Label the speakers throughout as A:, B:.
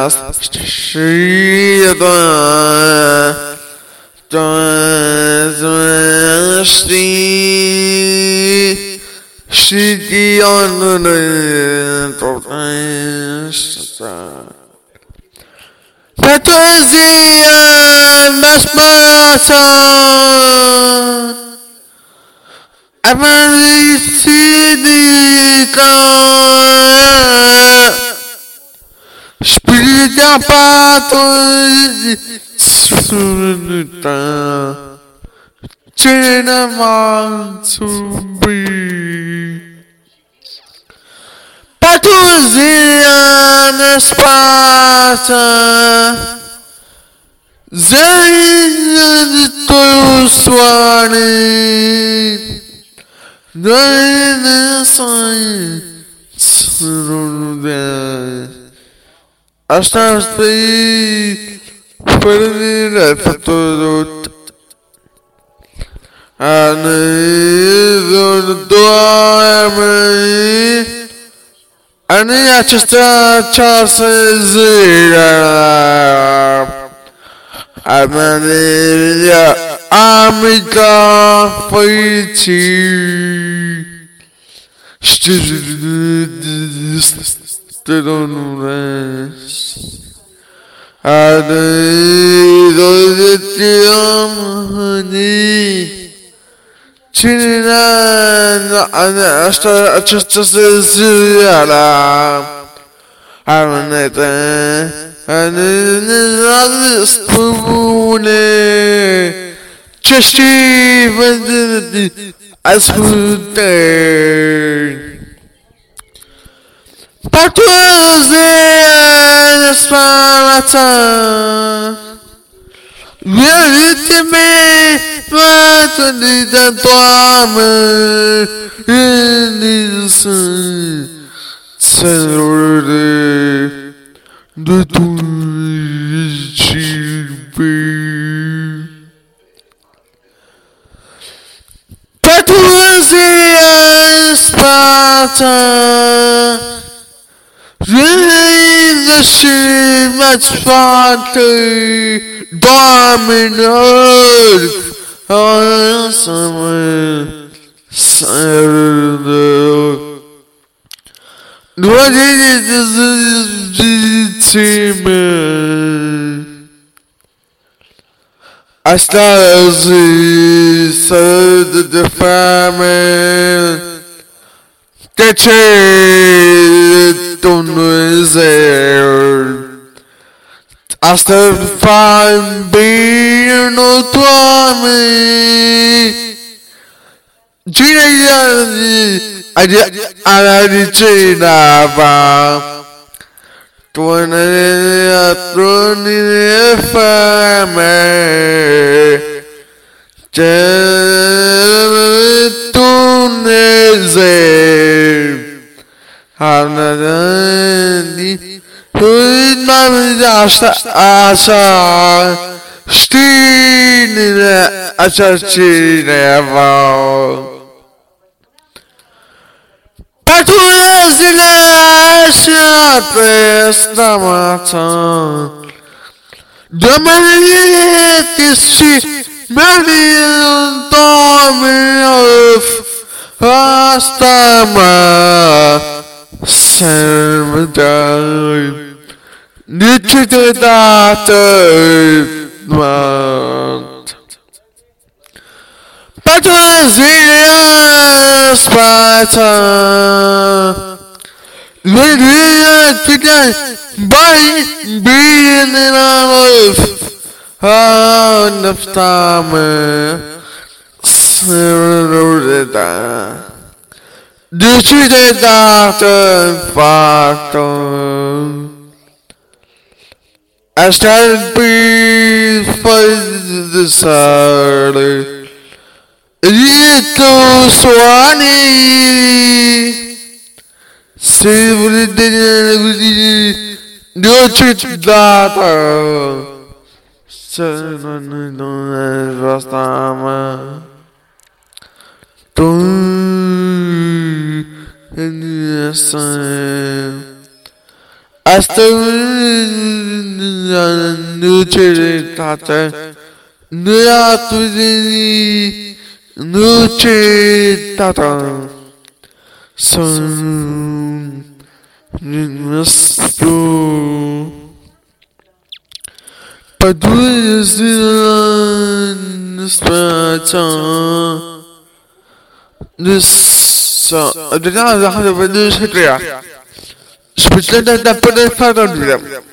A: Arist Ashiratu Hadajesi Stephen the Prince Anadana Shri Shri Patrizia Masmata Amaricidita Spirita Pato Surta Chena Matsumbi Patuzia Spata Zayn Toyuswani Zayn Sai Surunda Asta stay Perdida Faturo Anidul Doamne Ani aceasta ceasă zilă Ameneria amica făicii Știi Domnule Adăi de te am hănit Cine asta aceasta se ziua Arnete Anene spune Ce știi vădând Asculte Patuze spalata Violite-me Mata-me da tua mão Nisso Senhor Do tu Patuze Sparta Reina Shivat Sparta Dominant Awesome Sarah what is this team? Astasi said the famine. The don't is there. After fine being no twami. Gina Araricina va. Tuone troni fame. Tuneze. Hanadani. Huynam aşa aşa. Stine aşaçine var. Patulezile şapesta matan. Dömelit işi melin domiyuf. Hastama sermedai. Niçide dağıtmat. Patrizia Sparta Lydia today by being in life on the time Sirrida Decided after Fato I started breathe by the side. Rito suani Silver Dolce data Sen non rastama nuce tată, nea tuzini, nuce tată, sunt năstu. Pădurile sunt speța, So, the now I have a new secretary. Spitland and Pudden Fadon with them.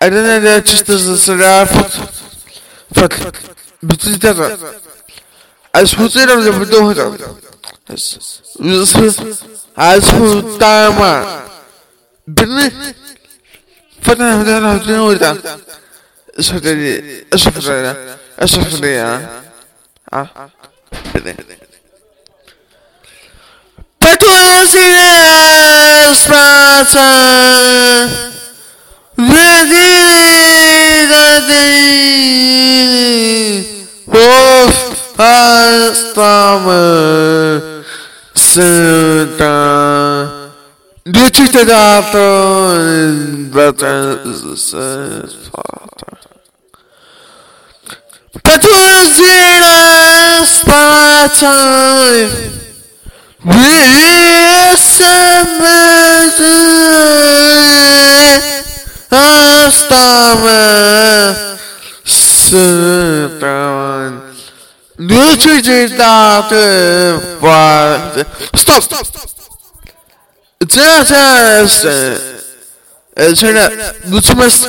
A: I don't know just as a seraph. Fuck. Between them. I suppose they don't have to do it. I suppose time. Billy. Fadon, I don't know that. Sorry. Sorry. Sorry. Sorry. Sorry. Sorry. Sorry. Sorry. Sorry. Spazza Vedi da te Wolf Astame Santa Ducite dato Patuzina spata Astame Santa Ducite dato Stop! Uh, uh, turn up. Mulțumesc.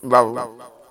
A: Bravo.